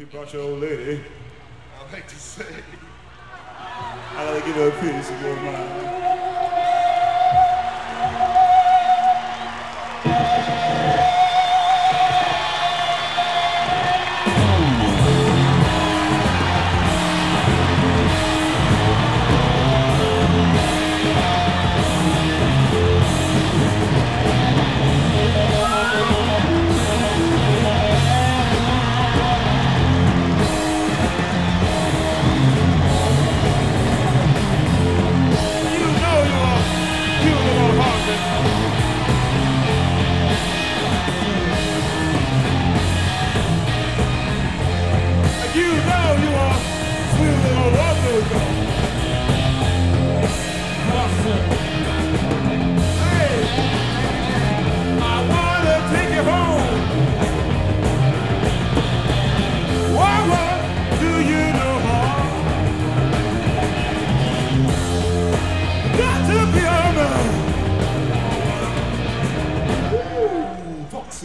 you brought your old lady, I like to say, I like to give her a piece of your mind.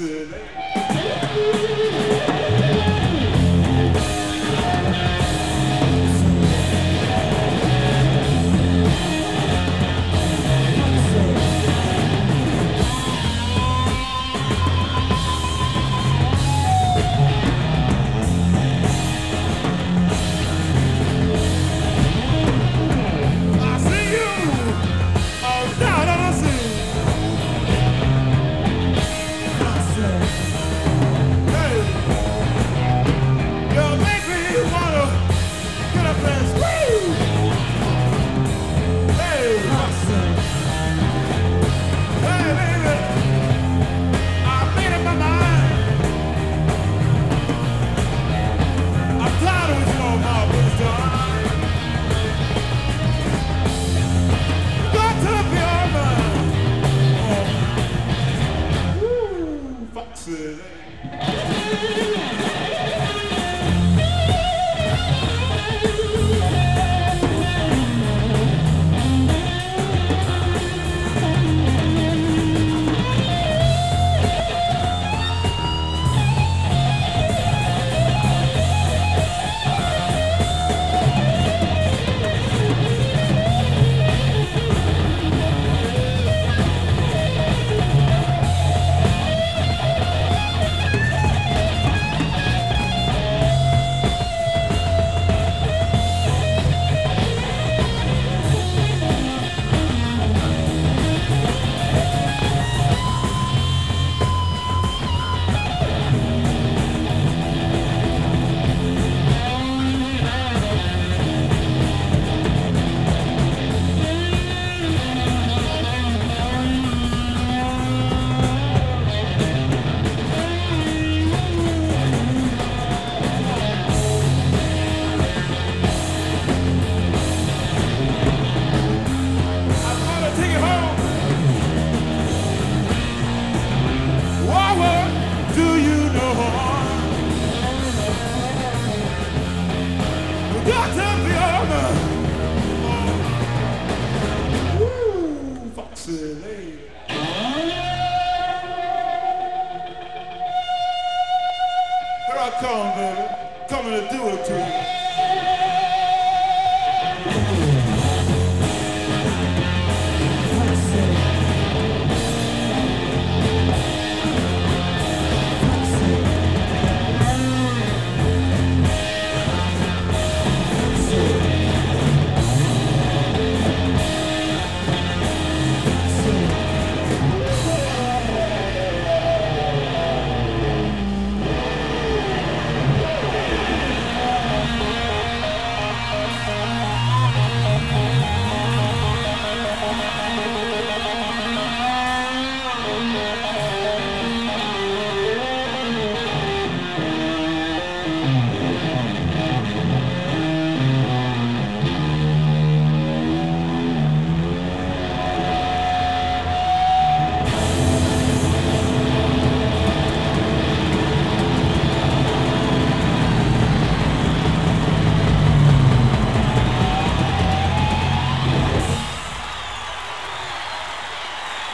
good. to coming to do it to you.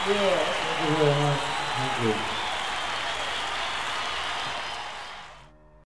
Yeah. Thank you very much. Thank you.